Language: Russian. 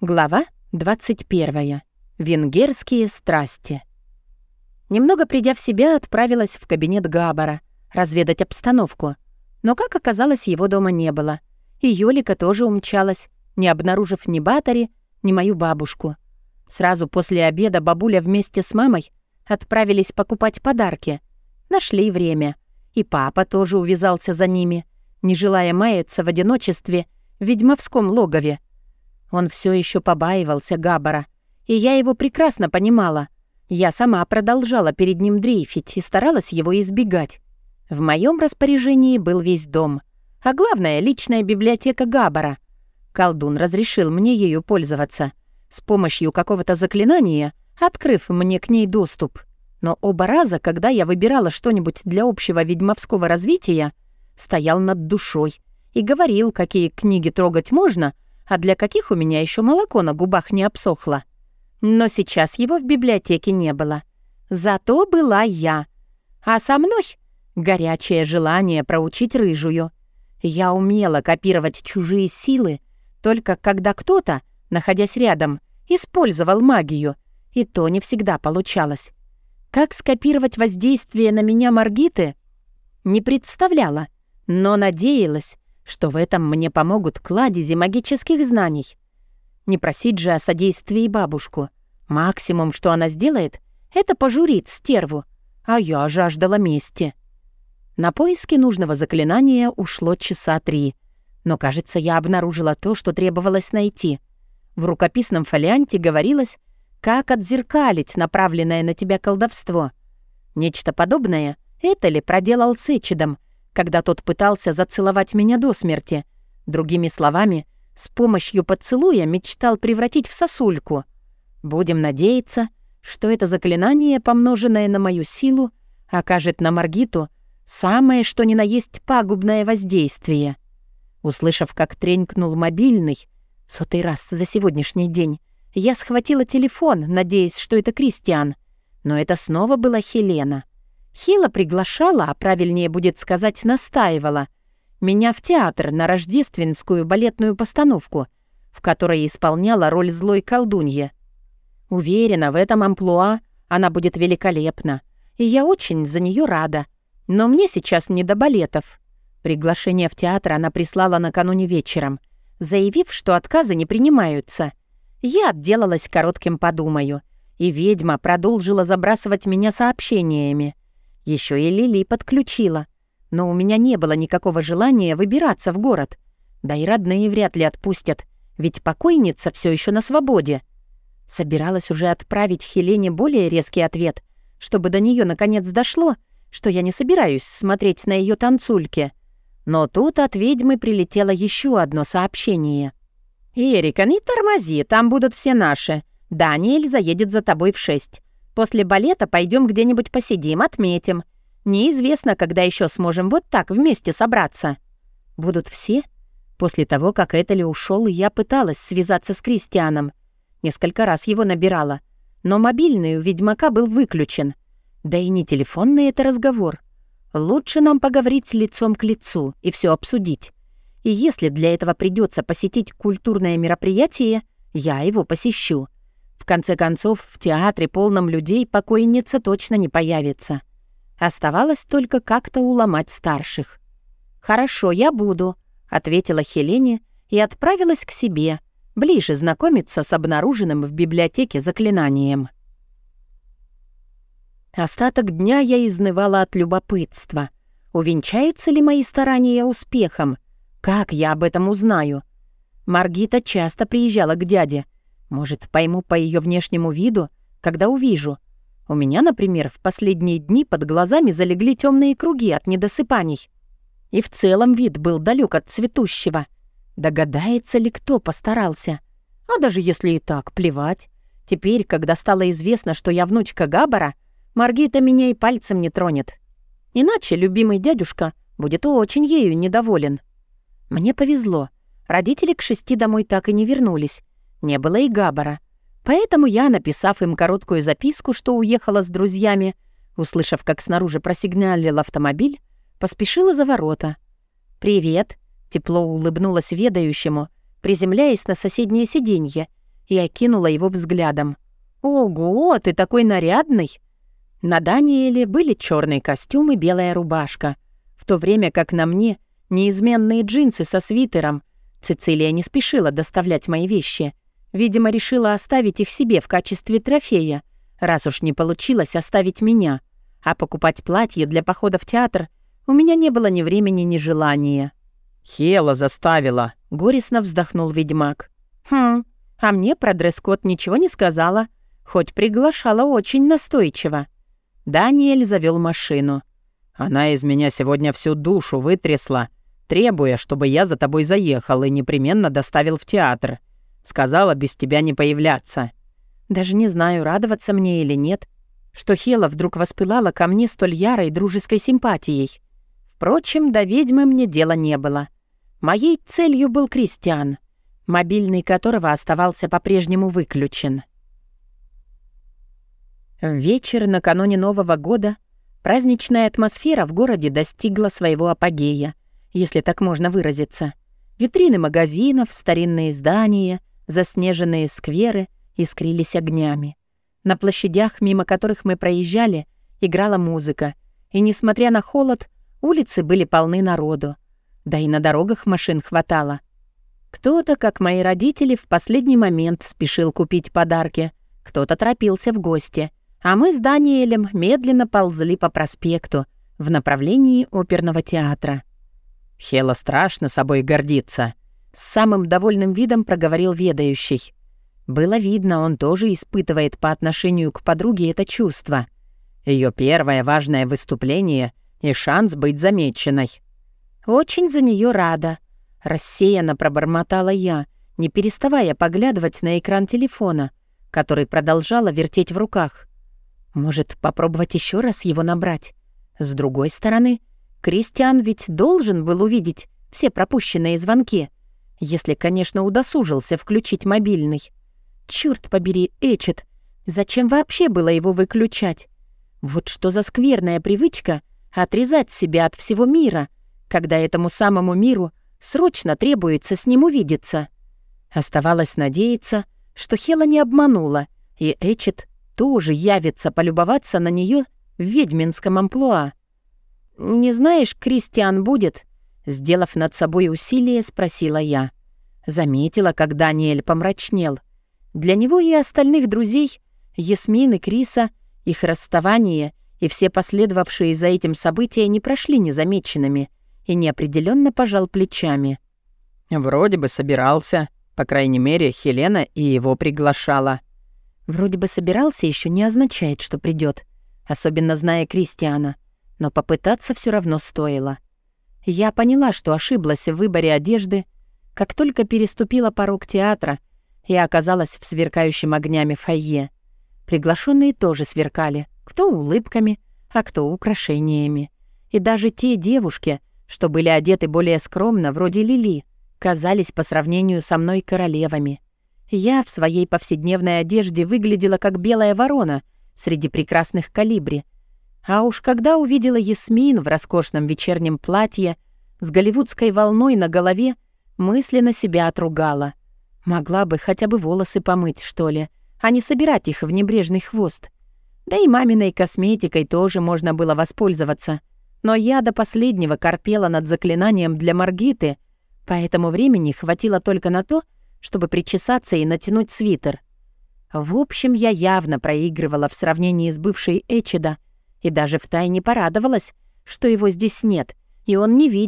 Глава 21. Венгерские страсти. Немного придя в себя, отправилась в кабинет Габара, разведать обстановку. Но, как оказалось, его дома не было. И Юлика тоже умчалась, не обнаружив ни Батари, ни мою бабушку. Сразу после обеда бабуля вместе с мамой отправились покупать подарки. Нашли время. И папа тоже увязался за ними, не желая маяться в одиночестве в ведьмовском логове. Он все еще побаивался Габара, и я его прекрасно понимала. Я сама продолжала перед ним дрейфить и старалась его избегать. В моем распоряжении был весь дом, а главное — личная библиотека Габара. Колдун разрешил мне ею пользоваться, с помощью какого-то заклинания, открыв мне к ней доступ. Но оба раза, когда я выбирала что-нибудь для общего ведьмовского развития, стоял над душой и говорил, какие книги трогать можно — а для каких у меня еще молоко на губах не обсохло. Но сейчас его в библиотеке не было. Зато была я. А со мной горячее желание проучить рыжую. Я умела копировать чужие силы, только когда кто-то, находясь рядом, использовал магию, и то не всегда получалось. Как скопировать воздействие на меня Маргиты? Не представляла, но надеялась, что в этом мне помогут кладези магических знаний. Не просить же о содействии бабушку. Максимум, что она сделает, это пожурит стерву, а я жаждала мести. На поиски нужного заклинания ушло часа три, но, кажется, я обнаружила то, что требовалось найти. В рукописном фолианте говорилось, как отзеркалить направленное на тебя колдовство. Нечто подобное это ли проделал Сечидом — когда тот пытался зацеловать меня до смерти. Другими словами, с помощью поцелуя мечтал превратить в сосульку. Будем надеяться, что это заклинание, помноженное на мою силу, окажет на Маргиту самое что ни на есть пагубное воздействие. Услышав, как тренькнул мобильный, сотый раз за сегодняшний день, я схватила телефон, надеясь, что это Кристиан. Но это снова была Хелена. Хила приглашала, а правильнее будет сказать, настаивала, меня в театр на рождественскую балетную постановку, в которой исполняла роль злой колдуньи. Уверена, в этом амплуа она будет великолепна, и я очень за нее рада. Но мне сейчас не до балетов. Приглашение в театр она прислала накануне вечером, заявив, что отказы не принимаются. Я отделалась коротким «подумаю», и ведьма продолжила забрасывать меня сообщениями. Еще и Лили подключила. Но у меня не было никакого желания выбираться в город. Да и родные вряд ли отпустят, ведь покойница все еще на свободе. Собиралась уже отправить Хелене более резкий ответ, чтобы до нее наконец дошло, что я не собираюсь смотреть на ее танцульки. Но тут от ведьмы прилетело еще одно сообщение. «Эрика, не тормози, там будут все наши. Даниэль заедет за тобой в шесть. После балета пойдем где-нибудь посидим, отметим. Неизвестно, когда еще сможем вот так вместе собраться. Будут все? После того, как Этели ушел, я пыталась связаться с Кристианом. Несколько раз его набирала. Но мобильный у ведьмака был выключен. Да и не телефонный это разговор. Лучше нам поговорить лицом к лицу и все обсудить. И если для этого придется посетить культурное мероприятие, я его посещу конце концов, в театре, полном людей, покойница точно не появится. Оставалось только как-то уломать старших. «Хорошо, я буду», — ответила Хелене и отправилась к себе, ближе знакомиться с обнаруженным в библиотеке заклинанием. Остаток дня я изнывала от любопытства. Увенчаются ли мои старания успехом? Как я об этом узнаю? Маргита часто приезжала к дяде — может, пойму по ее внешнему виду, когда увижу. У меня, например, в последние дни под глазами залегли темные круги от недосыпаний. И в целом вид был далек от цветущего. Догадается ли кто постарался? А даже если и так, плевать. Теперь, когда стало известно, что я внучка Габара, Маргита меня и пальцем не тронет. Иначе любимый дядюшка будет очень ею недоволен. Мне повезло. Родители к шести домой так и не вернулись, не было и Габара. Поэтому я, написав им короткую записку, что уехала с друзьями, услышав, как снаружи просигналил автомобиль, поспешила за ворота. «Привет», — тепло улыбнулась ведающему, приземляясь на соседнее сиденье и окинула его взглядом. «Ого, ты такой нарядный!» На Даниэле были черный костюм и белая рубашка, в то время как на мне неизменные джинсы со свитером. Цицилия не спешила доставлять мои вещи. Видимо, решила оставить их себе в качестве трофея, раз уж не получилось оставить меня. А покупать платье для похода в театр у меня не было ни времени, ни желания. «Хела заставила», — горестно вздохнул ведьмак. «Хм, а мне про дресс-код ничего не сказала, хоть приглашала очень настойчиво». Даниэль завел машину. «Она из меня сегодня всю душу вытрясла, требуя, чтобы я за тобой заехал и непременно доставил в театр. Сказала без тебя не появляться». Даже не знаю, радоваться мне или нет, что Хела вдруг воспылала ко мне столь ярой дружеской симпатией. Впрочем, до ведьмы мне дела не было. Моей целью был Кристиан, мобильный которого оставался по-прежнему выключен. В вечер накануне Нового года праздничная атмосфера в городе достигла своего апогея, если так можно выразиться. Витрины магазинов, старинные здания, заснеженные скверы искрились огнями. На площадях, мимо которых мы проезжали, играла музыка, и, несмотря на холод, улицы были полны народу. Да и на дорогах машин хватало. Кто-то, как мои родители, в последний момент спешил купить подарки, кто-то торопился в гости — а мы с Даниэлем медленно ползли по проспекту в направлении оперного театра. «Хела страшно собой гордится», — с самым довольным видом проговорил ведающий. Было видно, он тоже испытывает по отношению к подруге это чувство. Ее первое важное выступление и шанс быть замеченной. «Очень за нее рада», — рассеянно пробормотала я, не переставая поглядывать на экран телефона, который продолжала вертеть в руках. Может, попробовать еще раз его набрать? С другой стороны, Кристиан ведь должен был увидеть все пропущенные звонки, если, конечно, удосужился включить мобильный. Черт побери, Эчет, зачем вообще было его выключать? Вот что за скверная привычка отрезать себя от всего мира, когда этому самому миру срочно требуется с ним увидеться. Оставалось надеяться, что Хела не обманула, и Эчет тоже явится полюбоваться на нее в ведьминском амплуа. «Не знаешь, Кристиан будет?» Сделав над собой усилие, спросила я. Заметила, как Даниэль помрачнел. Для него и остальных друзей, Ясмин и Криса, их расставание и все последовавшие за этим события не прошли незамеченными и неопределенно пожал плечами. «Вроде бы собирался. По крайней мере, Хелена и его приглашала». Вроде бы собирался еще не означает, что придет, особенно зная Кристиана, но попытаться все равно стоило. Я поняла, что ошиблась в выборе одежды, как только переступила порог театра и оказалась в сверкающем огнями фойе. Приглашенные тоже сверкали, кто улыбками, а кто украшениями. И даже те девушки, что были одеты более скромно, вроде Лили, казались по сравнению со мной королевами — я в своей повседневной одежде выглядела как белая ворона среди прекрасных калибри. А уж когда увидела Ясмин в роскошном вечернем платье с голливудской волной на голове, мысленно себя отругала. Могла бы хотя бы волосы помыть, что ли, а не собирать их в небрежный хвост. Да и маминой косметикой тоже можно было воспользоваться. Но я до последнего корпела над заклинанием для Маргиты, поэтому времени хватило только на то, чтобы причесаться и натянуть свитер. В общем, я явно проигрывала в сравнении с бывшей Эчеда и даже втайне порадовалась, что его здесь нет, и он не видит,